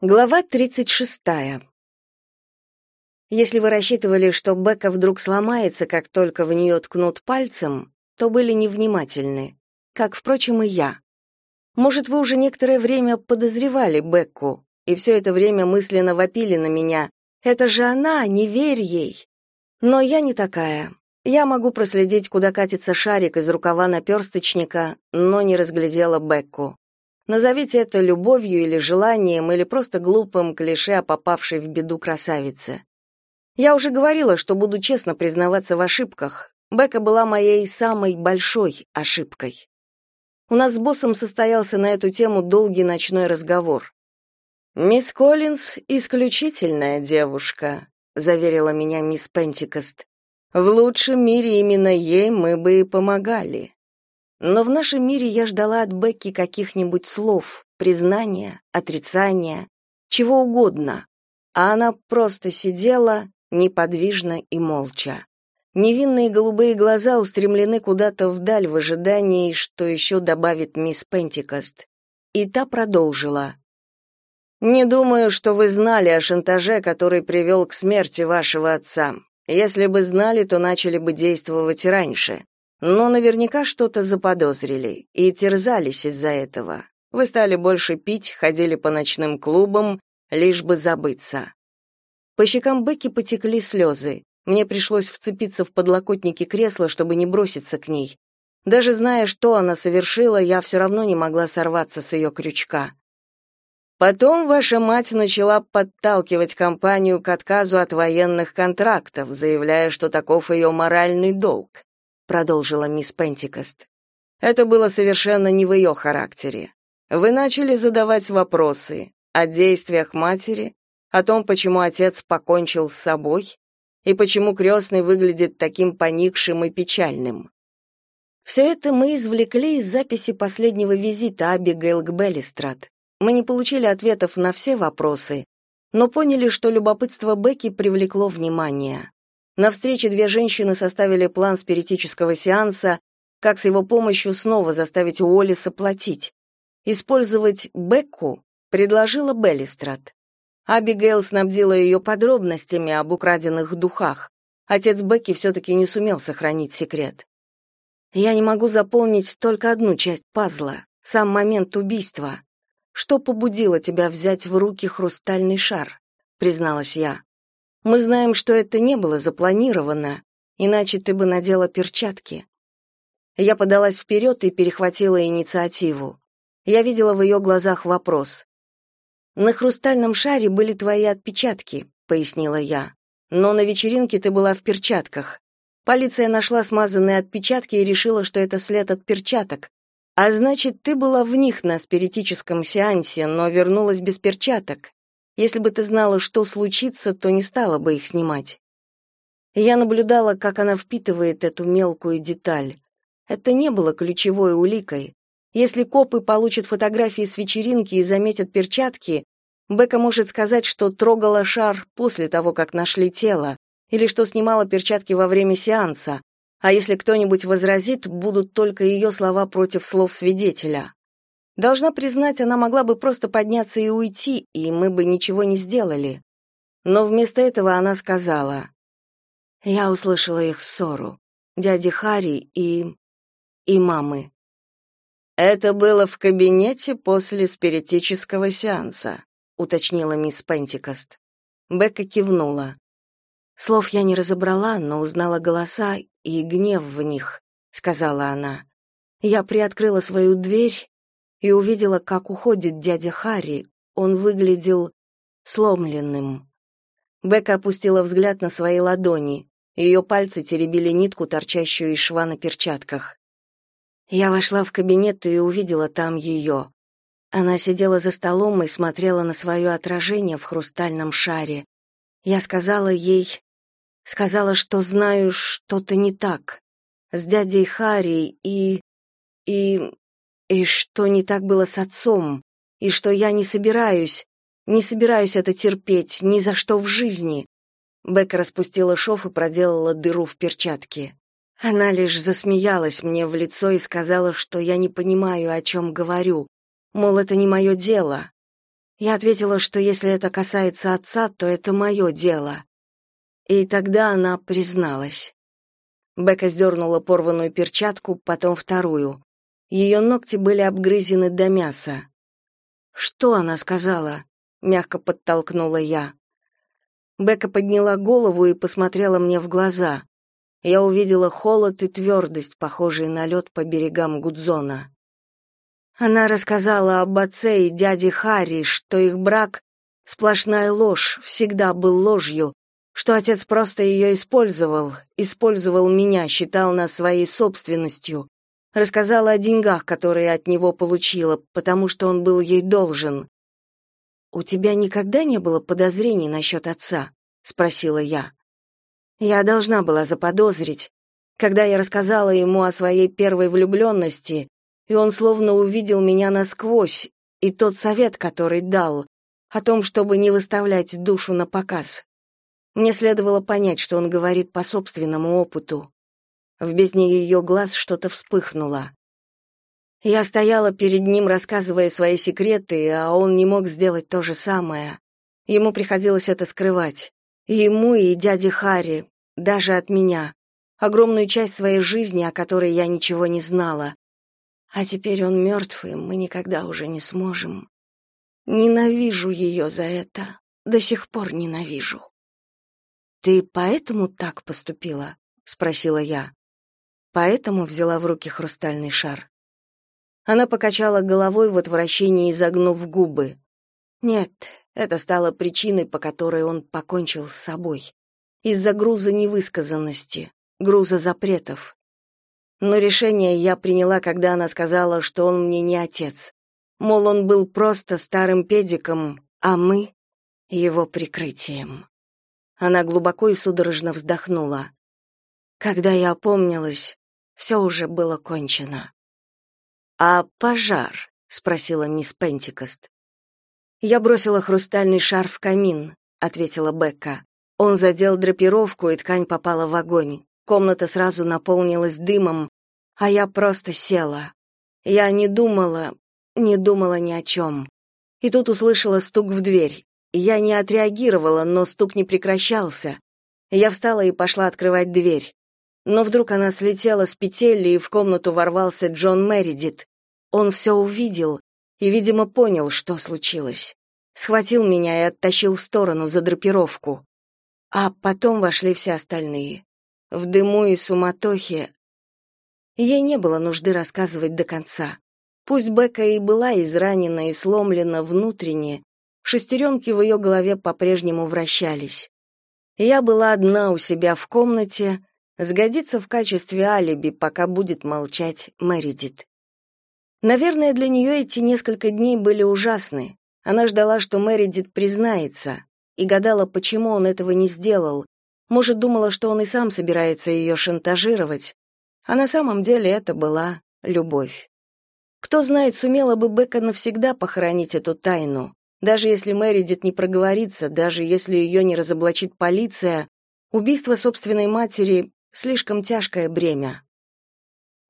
Глава 36. Если вы рассчитывали, что Бека вдруг сломается, как только в нее ткнут пальцем, то были невнимательны, как, впрочем, и я. Может, вы уже некоторое время подозревали Бекку, и все это время мысленно вопили на меня. «Это же она, не верь ей!» Но я не такая. Я могу проследить, куда катится шарик из рукава наперсточника, но не разглядела Бекку. Назовите это любовью или желанием, или просто глупым клише о попавшей в беду красавице. Я уже говорила, что буду честно признаваться в ошибках. Бека была моей самой большой ошибкой. У нас с боссом состоялся на эту тему долгий ночной разговор. «Мисс Коллинз — исключительная девушка», — заверила меня мисс Пентикост. «В лучшем мире именно ей мы бы и помогали». Но в нашем мире я ждала от Бекки каких-нибудь слов, признания, отрицания, чего угодно. А она просто сидела, неподвижно и молча. Невинные голубые глаза устремлены куда-то вдаль в ожидании, что еще добавит мисс Пентикост. И та продолжила. «Не думаю, что вы знали о шантаже, который привел к смерти вашего отца. Если бы знали, то начали бы действовать раньше но наверняка что-то заподозрили и терзались из-за этого. Вы стали больше пить, ходили по ночным клубам, лишь бы забыться. По щекам Бекки потекли слезы. Мне пришлось вцепиться в подлокотники кресла, чтобы не броситься к ней. Даже зная, что она совершила, я все равно не могла сорваться с ее крючка. Потом ваша мать начала подталкивать компанию к отказу от военных контрактов, заявляя, что таков ее моральный долг продолжила мисс Пентикост. Это было совершенно не в ее характере. Вы начали задавать вопросы о действиях матери, о том, почему отец покончил с собой и почему крестный выглядит таким поникшим и печальным. Все это мы извлекли из записи последнего визита Абигейл к Беллистрат. Мы не получили ответов на все вопросы, но поняли, что любопытство Бекки привлекло внимание. На встрече две женщины составили план спиритического сеанса, как с его помощью снова заставить Уоллиса платить. Использовать Бекку предложила Беллистрат. Абигейл снабдила ее подробностями об украденных духах. Отец Бекки все-таки не сумел сохранить секрет. «Я не могу заполнить только одну часть пазла, сам момент убийства. Что побудило тебя взять в руки хрустальный шар?» — призналась я. Мы знаем, что это не было запланировано, иначе ты бы надела перчатки. Я подалась вперед и перехватила инициативу. Я видела в ее глазах вопрос. На хрустальном шаре были твои отпечатки, пояснила я. Но на вечеринке ты была в перчатках. Полиция нашла смазанные отпечатки и решила, что это след от перчаток. А значит, ты была в них на спиритическом сеансе, но вернулась без перчаток. Если бы ты знала, что случится, то не стала бы их снимать. Я наблюдала, как она впитывает эту мелкую деталь. Это не было ключевой уликой. Если копы получат фотографии с вечеринки и заметят перчатки, Бека может сказать, что трогала шар после того, как нашли тело, или что снимала перчатки во время сеанса, а если кто-нибудь возразит, будут только ее слова против слов свидетеля. Должна признать, она могла бы просто подняться и уйти, и мы бы ничего не сделали. Но вместо этого она сказала: "Я услышала их ссору, дяди Хари и и мамы. Это было в кабинете после спиритического сеанса, уточнила мисс Пентикост. Бекка кивнула. Слов я не разобрала, но узнала голоса и гнев в них, сказала она. Я приоткрыла свою дверь и увидела, как уходит дядя Харри. Он выглядел сломленным. Бека опустила взгляд на свои ладони. Ее пальцы теребили нитку, торчащую из шва на перчатках. Я вошла в кабинет и увидела там ее. Она сидела за столом и смотрела на свое отражение в хрустальном шаре. Я сказала ей, сказала, что знаю, что-то не так. С дядей Харри и... и... И что не так было с отцом, и что я не собираюсь, не собираюсь это терпеть ни за что в жизни. Бека распустила шов и проделала дыру в перчатке. Она лишь засмеялась мне в лицо и сказала, что я не понимаю, о чем говорю, мол, это не мое дело. Я ответила, что если это касается отца, то это мое дело. И тогда она призналась. Бека сдернула порванную перчатку, потом вторую. Ее ногти были обгрызены до мяса. «Что она сказала?» — мягко подтолкнула я. Бека подняла голову и посмотрела мне в глаза. Я увидела холод и твердость, похожие на лед по берегам Гудзона. Она рассказала об отце и дяде Харри, что их брак — сплошная ложь, всегда был ложью, что отец просто ее использовал, использовал меня, считал нас своей собственностью, рассказала о деньгах, которые от него получила, потому что он был ей должен. «У тебя никогда не было подозрений насчет отца?» — спросила я. Я должна была заподозрить, когда я рассказала ему о своей первой влюбленности, и он словно увидел меня насквозь, и тот совет, который дал, о том, чтобы не выставлять душу на показ. Мне следовало понять, что он говорит по собственному опыту. В бездне ее глаз что-то вспыхнуло. Я стояла перед ним, рассказывая свои секреты, а он не мог сделать то же самое. Ему приходилось это скрывать. Ему и дяде Харри, даже от меня. Огромную часть своей жизни, о которой я ничего не знала. А теперь он мертв, и мы никогда уже не сможем. Ненавижу ее за это. До сих пор ненавижу. Ты поэтому так поступила? спросила я. Поэтому взяла в руки хрустальный шар. Она покачала головой в отвращении, изогнув губы. Нет, это стало причиной, по которой он покончил с собой. Из-за груза невысказанности, груза запретов. Но решение я приняла, когда она сказала, что он мне не отец. Мол, он был просто старым педиком, а мы — его прикрытием. Она глубоко и судорожно вздохнула. Когда я опомнилась, все уже было кончено. «А пожар?» — спросила мисс Пентикост. «Я бросила хрустальный шар в камин», — ответила Бекка. Он задел драпировку, и ткань попала в огонь. Комната сразу наполнилась дымом, а я просто села. Я не думала, не думала ни о чем. И тут услышала стук в дверь. Я не отреагировала, но стук не прекращался. Я встала и пошла открывать дверь. Но вдруг она слетела с петель, и в комнату ворвался Джон Мередит. Он все увидел и, видимо, понял, что случилось. Схватил меня и оттащил в сторону за драпировку. А потом вошли все остальные. В дыму и суматохе. Ей не было нужды рассказывать до конца. Пусть Бека и была изранена и сломлена внутренне, шестеренки в ее голове по-прежнему вращались. Я была одна у себя в комнате, сгодится в качестве алиби, пока будет молчать Мэридит. Наверное, для нее эти несколько дней были ужасны. Она ждала, что Мэридит признается, и гадала, почему он этого не сделал. Может, думала, что он и сам собирается ее шантажировать, а на самом деле это была любовь. Кто знает, сумела бы Бека навсегда похоронить эту тайну. Даже если Мэридит не проговорится, даже если ее не разоблачит полиция, убийство собственной матери — слишком тяжкое бремя.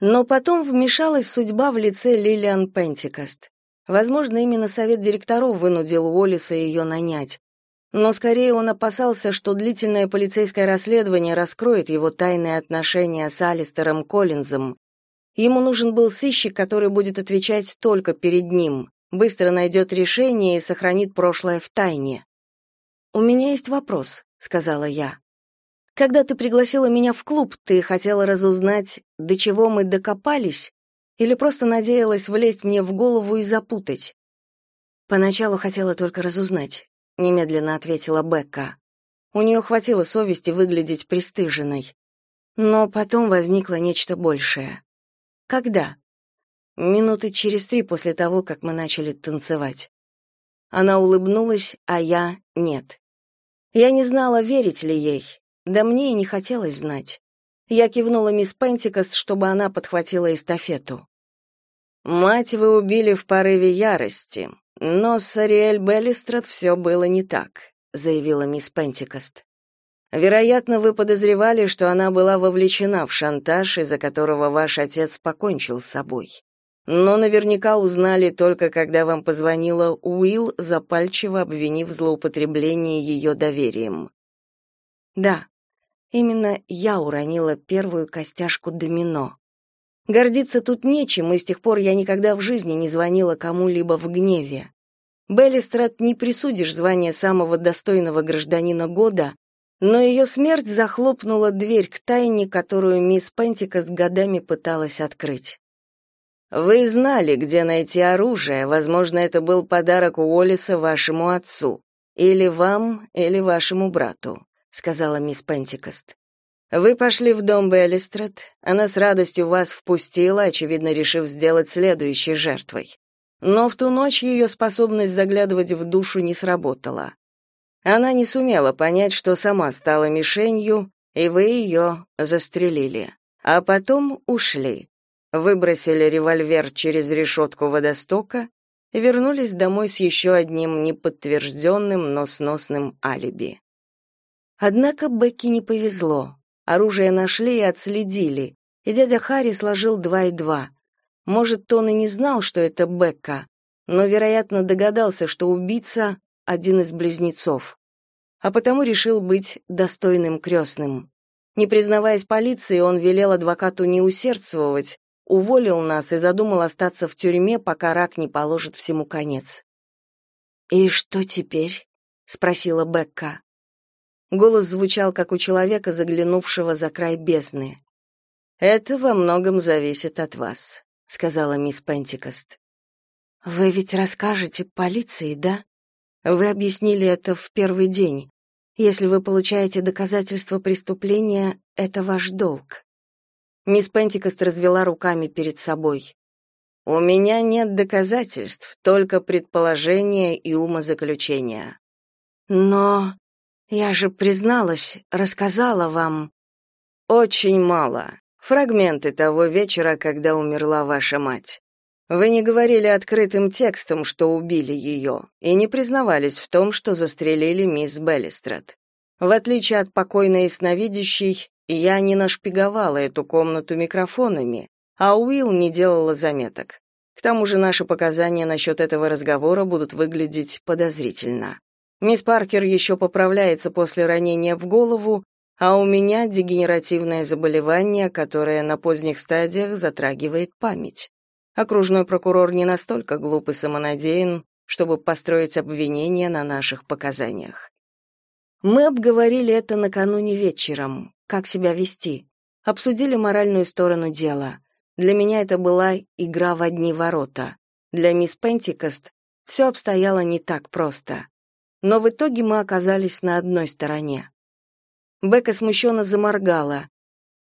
Но потом вмешалась судьба в лице Лилиан Пентикост. Возможно, именно совет директоров вынудил Уоллиса ее нанять. Но скорее он опасался, что длительное полицейское расследование раскроет его тайные отношения с Алистером Коллинзом. Ему нужен был сыщик, который будет отвечать только перед ним быстро найдет решение и сохранит прошлое в тайне. «У меня есть вопрос», — сказала я. «Когда ты пригласила меня в клуб, ты хотела разузнать, до чего мы докопались, или просто надеялась влезть мне в голову и запутать?» «Поначалу хотела только разузнать», — немедленно ответила Бекка. У нее хватило совести выглядеть пристыженной. Но потом возникло нечто большее. «Когда?» Минуты через три после того, как мы начали танцевать. Она улыбнулась, а я — нет. Я не знала, верить ли ей, да мне и не хотелось знать. Я кивнула мисс Пентикост, чтобы она подхватила эстафету. «Мать вы убили в порыве ярости, но с Ариэль Беллистрат все было не так», — заявила мисс Пентикост. «Вероятно, вы подозревали, что она была вовлечена в шантаж, из-за которого ваш отец покончил с собой. но наверняка узнали только когда вам позвонила Уилл, запальчиво обвинив злоупотребление ее доверием. Да, именно я уронила первую костяшку домино. Гордиться тут нечем, и с тех пор я никогда в жизни не звонила кому-либо в гневе. Беллистрат не присудишь звание самого достойного гражданина года, но ее смерть захлопнула дверь к тайне, которую мисс Пентикост годами пыталась открыть. Вы знали, где найти оружие, возможно, это был подарок Уоллиса вашему отцу, или вам, или вашему брату, сказала мисс Пентикост. Вы пошли в дом Беллистрат, она с радостью вас впустила, очевидно, решив сделать следующей жертвой. Но в ту ночь ее способность заглядывать в душу не сработала. Она не сумела понять, что сама стала мишенью, и вы ее застрелили. А потом ушли. Выбросили револьвер через решетку водостока и вернулись домой с еще одним неподтвержденным, но сносным алиби. Однако Бекки не повезло. Оружие нашли и отследили, и дядя Харри сложил два и два. Может, он и не знал, что это Бекка, но, вероятно, догадался, что убийца — один из близнецов. А потому решил быть достойным крестным. Не признаваясь полиции, он велел адвокату не усердствовать, уволил нас и задумал остаться в тюрьме, пока рак не положит всему конец. «И что теперь?» — спросила Бекка. Голос звучал, как у человека, заглянувшего за край бездны. «Это во многом зависит от вас», сказала мисс Пентикост. Вы ведь расскажете полиции, да? Вы объяснили это в первый день. Если вы получаете доказательства преступления, это ваш долг. Мисс Пентикост развела руками перед собой. У меня нет доказательств, только предположения и умозаключения. Но я же призналась, рассказала вам. Очень мало. Фрагменты того вечера, когда умерла ваша мать. Вы не говорили открытым текстом, что убили ее, и не признавались в том, что застрелили мисс Беллистрат. В отличие от покойной ясновидящей, я не нашпиговала эту комнату микрофонами, а Уилл не делала заметок. К тому же наши показания насчет этого разговора будут выглядеть подозрительно. Мисс Паркер еще поправляется после ранения в голову, а у меня дегенеративное заболевание, которое на поздних стадиях затрагивает память. Окружной прокурор не настолько глуп и самонадеян, чтобы построить обвинение на наших показаниях. Мы обговорили это накануне вечером, как себя вести, обсудили моральную сторону дела. Для меня это была игра в одни ворота. Для мисс Пентикост все обстояло не так просто. Но в итоге мы оказались на одной стороне. Бека смущенно заморгала.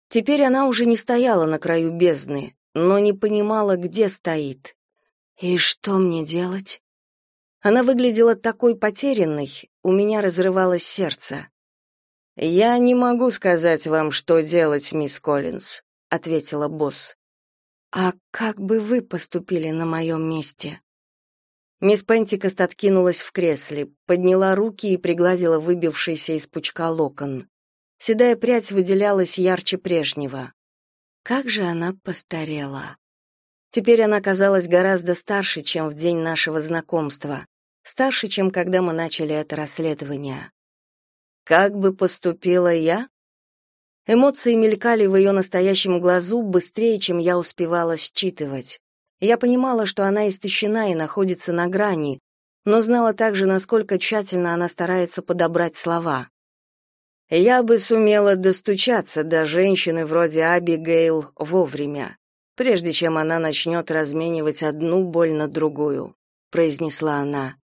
Теперь она уже не стояла на краю бездны, но не понимала, где стоит. И что мне делать? Она выглядела такой потерянной, у меня разрывалось сердце. Я не могу сказать вам, что делать, мисс Коллинз, ответила босс. А как бы вы поступили на моем месте? Мисс Пентикост откинулась в кресле, подняла руки и пригладила выбившийся из пучка локон. Седая прядь выделялась ярче прежнего. Как же она постарела. Теперь она казалась гораздо старше, чем в день нашего знакомства, старше, чем когда мы начали это расследование. Как бы поступила я? Эмоции мелькали в ее настоящем глазу быстрее, чем я успевала считывать. Я понимала, что она истощена и находится на грани, но знала также, насколько тщательно она старается подобрать слова. Я бы сумела достучаться до женщины вроде Абигейл вовремя, прежде чем она начнет разменивать одну боль на другую, произнесла она.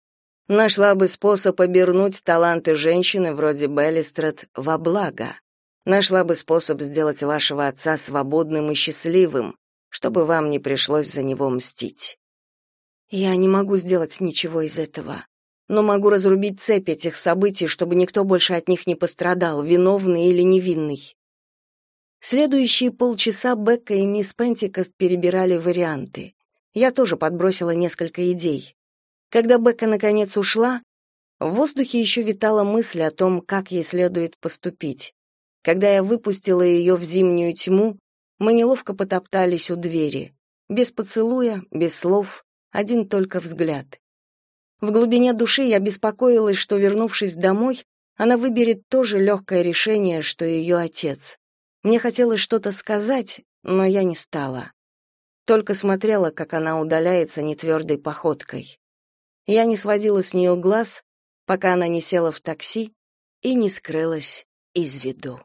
Нашла бы способ обернуть таланты женщины вроде Беллистрат во благо. Нашла бы способ сделать вашего отца свободным и счастливым, чтобы вам не пришлось за него мстить. Я не могу сделать ничего из этого, но могу разрубить цепь этих событий, чтобы никто больше от них не пострадал, виновный или невинный. Следующие полчаса Бекка и мисс Пентикост перебирали варианты. Я тоже подбросила несколько идей. Когда Бекка наконец ушла, в воздухе еще витала мысль о том, как ей следует поступить. Когда я выпустила ее в зимнюю тьму, мы неловко потоптались у двери. Без поцелуя, без слов, один только взгляд. В глубине души я беспокоилась, что, вернувшись домой, она выберет то же легкое решение, что ее отец. Мне хотелось что-то сказать, но я не стала. Только смотрела, как она удаляется нетвердой походкой. Я не сводила с нее глаз, пока она не села в такси и не скрылась из виду.